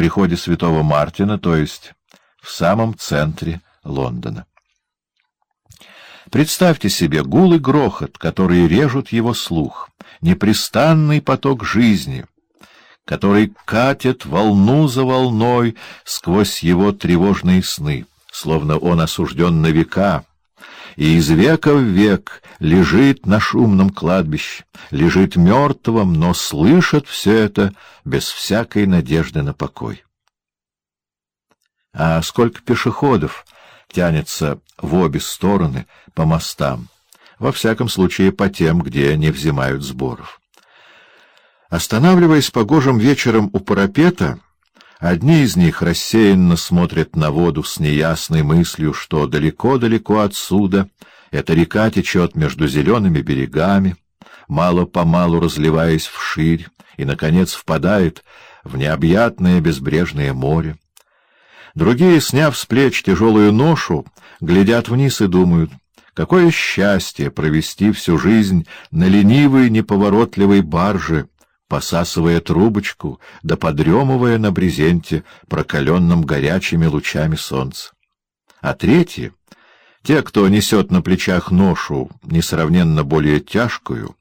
приходе святого Мартина, то есть в самом центре Лондона. Представьте себе гул и грохот, которые режут его слух, непрестанный поток жизни, который катит волну за волной сквозь его тревожные сны, словно он осужден на века, и из века в век лежит на шумном кладбище, лежит мертвым, но слышит все это без всякой надежды на покой. А сколько пешеходов тянется в обе стороны по мостам, во всяком случае по тем, где не взимают сборов. Останавливаясь погожим вечером у парапета, одни из них рассеянно смотрят на воду с неясной мыслью, что далеко-далеко отсюда эта река течет между зелеными берегами, мало-помалу разливаясь вширь, и, наконец, впадает в необъятное безбрежное море. Другие, сняв с плеч тяжелую ношу, глядят вниз и думают, какое счастье провести всю жизнь на ленивой неповоротливой барже, посасывая трубочку, да подремывая на брезенте, прокаленном горячими лучами солнца. А третьи, те, кто несет на плечах ношу, несравненно более тяжкую,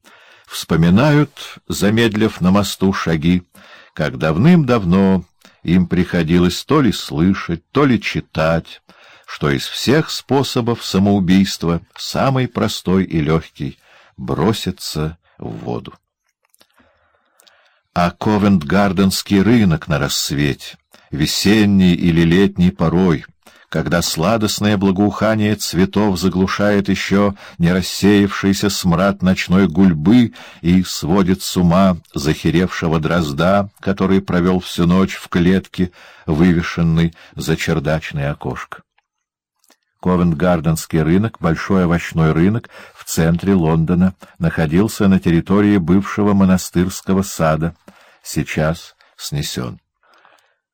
вспоминают, замедлив на мосту шаги, как давным-давно им приходилось то ли слышать, то ли читать, что из всех способов самоубийства самый простой и легкий — броситься в воду. А Ковент-Гарденский рынок на рассвете, весенний или летний порой — когда сладостное благоухание цветов заглушает еще не рассеявшийся смрад ночной гульбы и сводит с ума захеревшего дрозда, который провел всю ночь в клетке, вывешенной за чердачное окошко. Ковент-Гарденский рынок, большой овощной рынок в центре Лондона, находился на территории бывшего монастырского сада, сейчас снесен.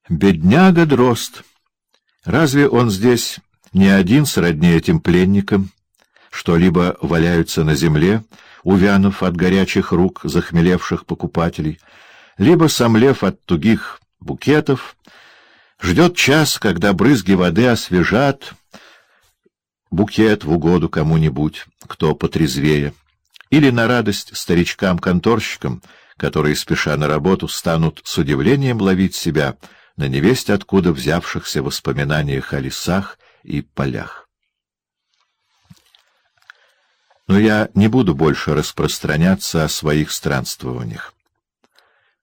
«Бедняга Дрозд!» Разве он здесь не один сродни этим пленникам, что либо валяются на земле, увянув от горячих рук захмелевших покупателей, либо, сомлев от тугих букетов, ждет час, когда брызги воды освежат букет в угоду кому-нибудь, кто потрезвее, или на радость старичкам-конторщикам, которые, спеша на работу, станут с удивлением ловить себя — на невесть откуда взявшихся воспоминаниях о лесах и полях. Но я не буду больше распространяться о своих странствованиях.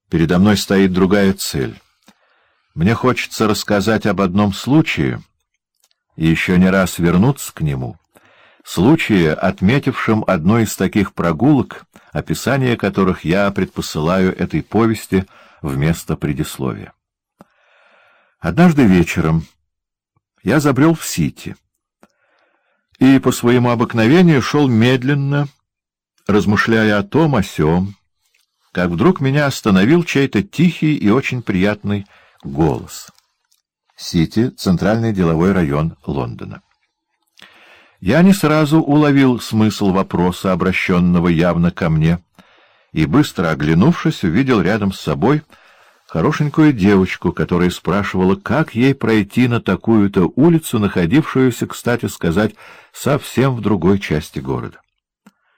Передо мной стоит другая цель. Мне хочется рассказать об одном случае и еще не раз вернуться к нему, случае, отметившем одну из таких прогулок, описание которых я предпосылаю этой повести вместо предисловия. Однажды вечером я забрел в Сити и по своему обыкновению шел медленно, размышляя о том, о сём, как вдруг меня остановил чей-то тихий и очень приятный голос. Сити — центральный деловой район Лондона. Я не сразу уловил смысл вопроса, обращенного явно ко мне, и, быстро оглянувшись, увидел рядом с собой — хорошенькую девочку, которая спрашивала, как ей пройти на такую-то улицу, находившуюся, кстати сказать, совсем в другой части города.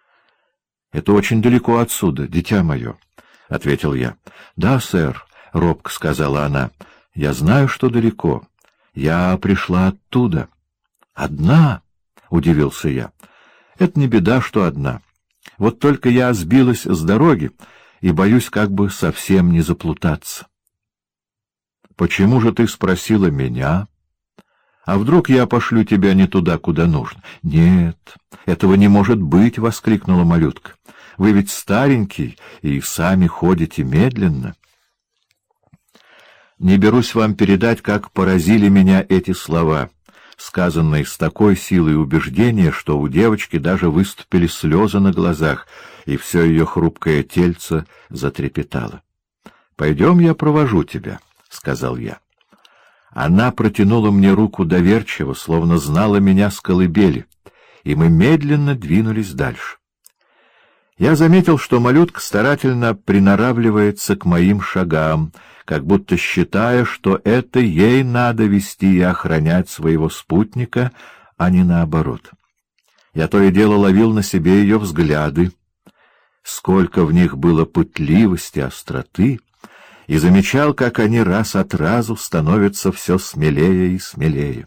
— Это очень далеко отсюда, дитя мое, — ответил я. — Да, сэр, — робко сказала она, — я знаю, что далеко. Я пришла оттуда. — Одна? — удивился я. — Это не беда, что одна. Вот только я сбилась с дороги, — и боюсь как бы совсем не заплутаться. — Почему же ты спросила меня? А вдруг я пошлю тебя не туда, куда нужно? — Нет, этого не может быть, — воскликнула малютка. — Вы ведь старенький и сами ходите медленно. Не берусь вам передать, как поразили меня эти слова — сказанной с такой силой убеждения, что у девочки даже выступили слезы на глазах, и все ее хрупкое тельце затрепетало. — Пойдем, я провожу тебя, — сказал я. Она протянула мне руку доверчиво, словно знала меня с колыбели, и мы медленно двинулись дальше. Я заметил, что малютка старательно приноравливается к моим шагам, как будто считая, что это ей надо вести и охранять своего спутника, а не наоборот. Я то и дело ловил на себе ее взгляды, сколько в них было пытливости, остроты, и замечал, как они раз от разу становятся все смелее и смелее.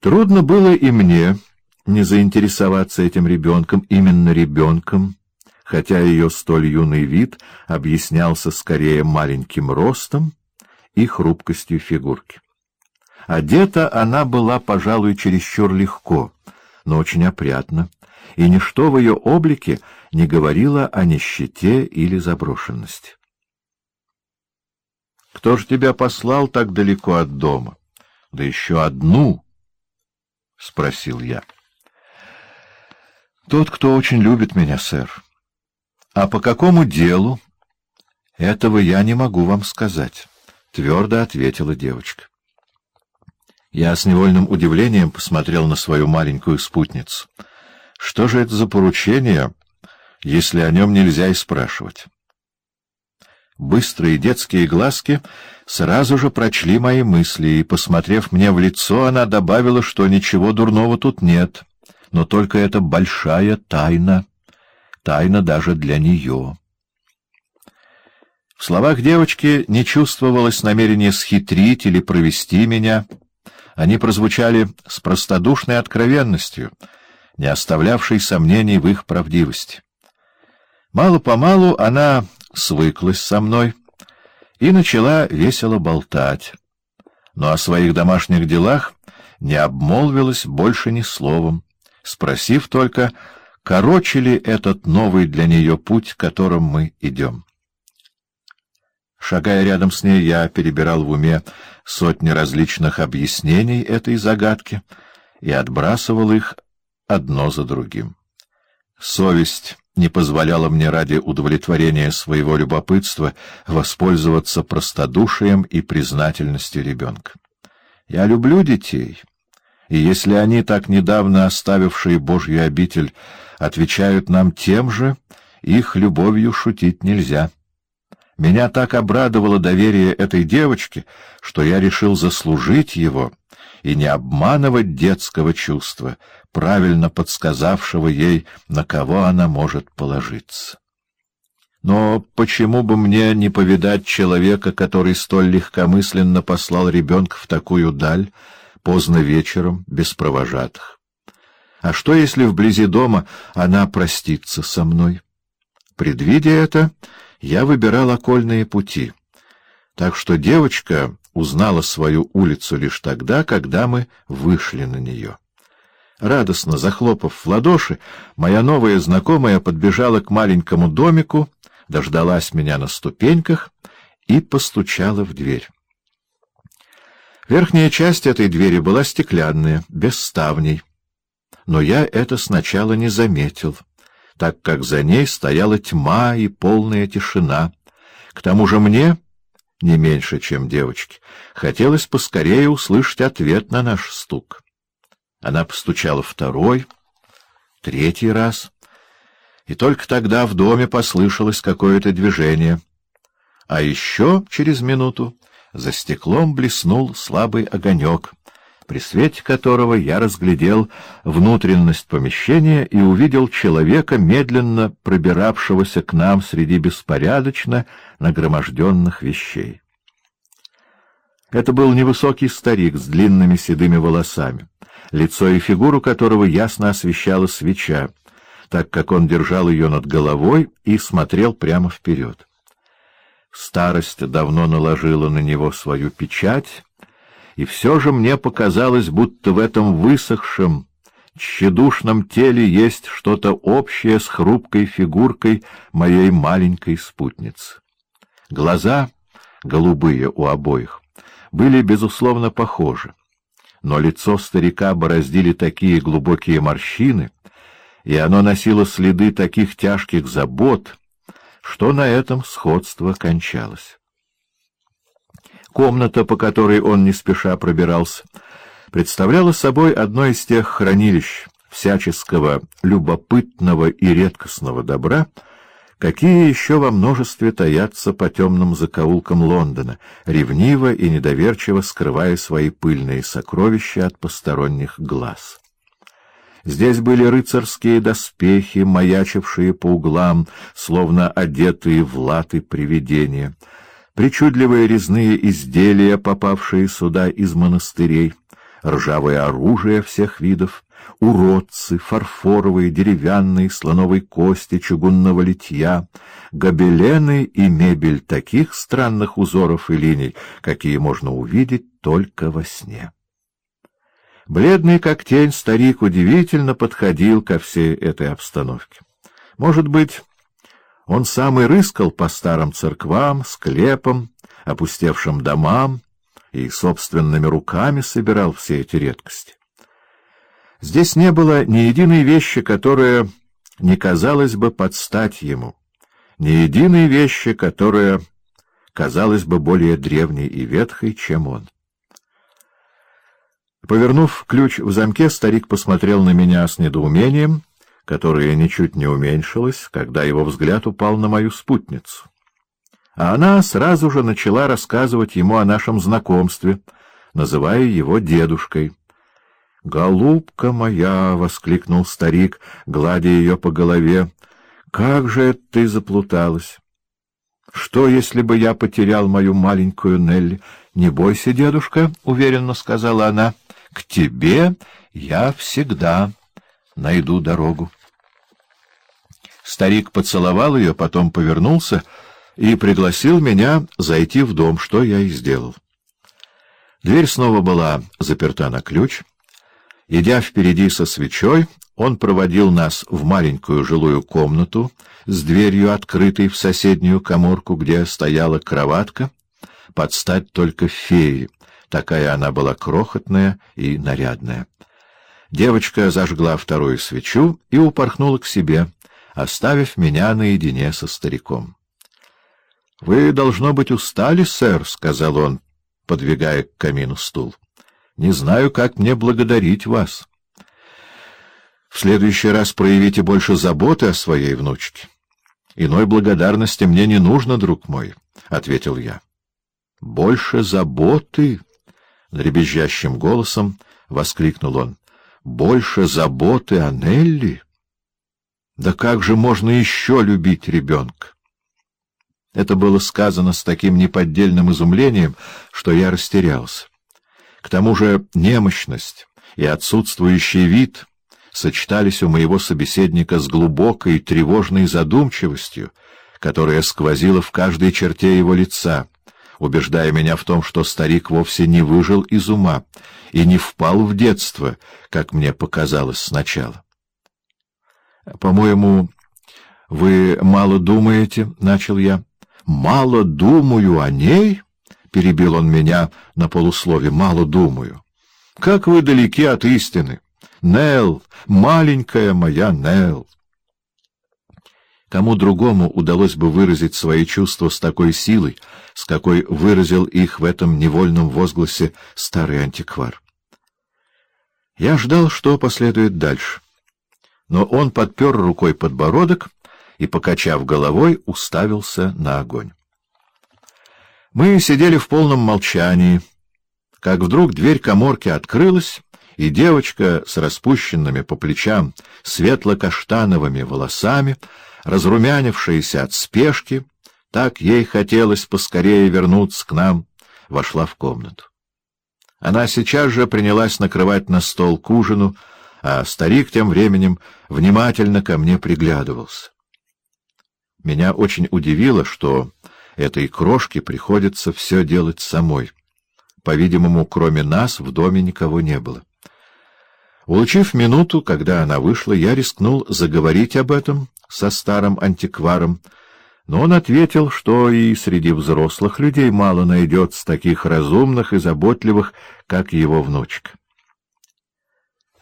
Трудно было и мне не заинтересоваться этим ребенком, именно ребенком, хотя ее столь юный вид объяснялся скорее маленьким ростом и хрупкостью фигурки. Одета она была, пожалуй, чересчур легко, но очень опрятно, и ничто в ее облике не говорило о нищете или заброшенности. «Кто ж тебя послал так далеко от дома? Да еще одну!» — спросил я. «Тот, кто очень любит меня, сэр». «А по какому делу?» «Этого я не могу вам сказать», — твердо ответила девочка. Я с невольным удивлением посмотрел на свою маленькую спутницу. Что же это за поручение, если о нем нельзя и спрашивать? Быстрые детские глазки сразу же прочли мои мысли, и, посмотрев мне в лицо, она добавила, что ничего дурного тут нет, но только это большая тайна тайна даже для нее. В словах девочки не чувствовалось намерения схитрить или провести меня. Они прозвучали с простодушной откровенностью, не оставлявшей сомнений в их правдивости. Мало-помалу она свыклась со мной и начала весело болтать, но о своих домашних делах не обмолвилась больше ни словом, спросив только, короче ли этот новый для нее путь, которым мы идем. Шагая рядом с ней, я перебирал в уме сотни различных объяснений этой загадки и отбрасывал их одно за другим. Совесть не позволяла мне ради удовлетворения своего любопытства воспользоваться простодушием и признательностью ребенка. Я люблю детей, и если они, так недавно оставившие Божью обитель, отвечают нам тем же, их любовью шутить нельзя. Меня так обрадовало доверие этой девочки, что я решил заслужить его и не обманывать детского чувства, правильно подсказавшего ей, на кого она может положиться. Но почему бы мне не повидать человека, который столь легкомысленно послал ребенка в такую даль, поздно вечером, без провожатых? А что, если вблизи дома она простится со мной? Предвидя это, я выбирал окольные пути. Так что девочка узнала свою улицу лишь тогда, когда мы вышли на нее. Радостно захлопав в ладоши, моя новая знакомая подбежала к маленькому домику, дождалась меня на ступеньках и постучала в дверь. Верхняя часть этой двери была стеклянная, без ставней но я это сначала не заметил, так как за ней стояла тьма и полная тишина. К тому же мне, не меньше, чем девочке, хотелось поскорее услышать ответ на наш стук. Она постучала второй, третий раз, и только тогда в доме послышалось какое-то движение. А еще через минуту за стеклом блеснул слабый огонек — при свете которого я разглядел внутренность помещения и увидел человека, медленно пробиравшегося к нам среди беспорядочно нагроможденных вещей. Это был невысокий старик с длинными седыми волосами, лицо и фигуру которого ясно освещала свеча, так как он держал ее над головой и смотрел прямо вперед. Старость давно наложила на него свою печать, и все же мне показалось, будто в этом высохшем, тщедушном теле есть что-то общее с хрупкой фигуркой моей маленькой спутницы. Глаза, голубые у обоих, были, безусловно, похожи, но лицо старика бороздили такие глубокие морщины, и оно носило следы таких тяжких забот, что на этом сходство кончалось. Комната, по которой он не спеша пробирался, представляла собой одно из тех хранилищ всяческого любопытного и редкостного добра, какие еще во множестве таятся по темным закоулкам Лондона, ревниво и недоверчиво скрывая свои пыльные сокровища от посторонних глаз. Здесь были рыцарские доспехи, маячившие по углам, словно одетые в латы привидения, причудливые резные изделия, попавшие сюда из монастырей, ржавое оружие всех видов, уродцы, фарфоровые, деревянные, слоновой кости, чугунного литья, гобелены и мебель таких странных узоров и линий, какие можно увидеть только во сне. Бледный как тень старик удивительно подходил ко всей этой обстановке. Может быть, он сам и рыскал по старым церквам, склепам, опустевшим домам и собственными руками собирал все эти редкости. Здесь не было ни единой вещи, которая не казалась бы подстать ему, ни единой вещи, которая казалась бы более древней и ветхой, чем он. Повернув ключ в замке, старик посмотрел на меня с недоумением, которое ничуть не уменьшилось, когда его взгляд упал на мою спутницу. А она сразу же начала рассказывать ему о нашем знакомстве, называя его дедушкой. «Голубка моя!» — воскликнул старик, гладя ее по голове. «Как же это ты заплуталась! Что, если бы я потерял мою маленькую Нелли? Не бойся, дедушка!» — уверенно сказала она. «К тебе я всегда найду дорогу». Старик поцеловал ее, потом повернулся и пригласил меня зайти в дом, что я и сделал. Дверь снова была заперта на ключ — Идя впереди со свечой, он проводил нас в маленькую жилую комнату с дверью, открытой в соседнюю коморку, где стояла кроватка, под стать только феи, такая она была крохотная и нарядная. Девочка зажгла вторую свечу и упорхнула к себе, оставив меня наедине со стариком. — Вы, должно быть, устали, сэр, — сказал он, подвигая к камину стул. — не знаю, как мне благодарить вас. В следующий раз проявите больше заботы о своей внучке. Иной благодарности мне не нужно, друг мой, — ответил я. — Больше заботы? — дребезжащим голосом воскликнул он. — Больше заботы о Нелли? Да как же можно еще любить ребенка? Это было сказано с таким неподдельным изумлением, что я растерялся. К тому же немощность и отсутствующий вид сочетались у моего собеседника с глубокой тревожной задумчивостью, которая сквозила в каждой черте его лица, убеждая меня в том, что старик вовсе не выжил из ума и не впал в детство, как мне показалось сначала. — По-моему, вы мало думаете, — начал я. — Мало думаю о ней? —— перебил он меня на полуслове, — мало думаю. Как вы далеки от истины! Нел, маленькая моя Нел! Кому другому удалось бы выразить свои чувства с такой силой, с какой выразил их в этом невольном возгласе старый антиквар? Я ждал, что последует дальше. Но он подпер рукой подбородок и, покачав головой, уставился на огонь. Мы сидели в полном молчании, как вдруг дверь коморки открылась, и девочка с распущенными по плечам светло-каштановыми волосами, разрумянившаяся от спешки, так ей хотелось поскорее вернуться к нам, вошла в комнату. Она сейчас же принялась накрывать на стол к ужину, а старик тем временем внимательно ко мне приглядывался. Меня очень удивило, что этой крошке приходится все делать самой. По-видимому, кроме нас в доме никого не было. Улучив минуту, когда она вышла, я рискнул заговорить об этом со старым антикваром, но он ответил, что и среди взрослых людей мало найдется таких разумных и заботливых, как его внучка.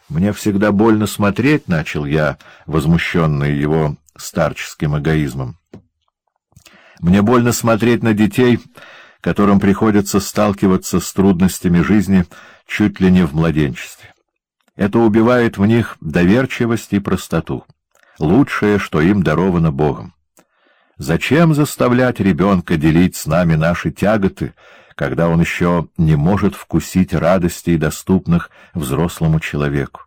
Мне всегда больно смотреть, — начал я, возмущенный его старческим эгоизмом. Мне больно смотреть на детей, которым приходится сталкиваться с трудностями жизни чуть ли не в младенчестве. Это убивает в них доверчивость и простоту, лучшее, что им даровано Богом. Зачем заставлять ребенка делить с нами наши тяготы, когда он еще не может вкусить радостей, доступных взрослому человеку?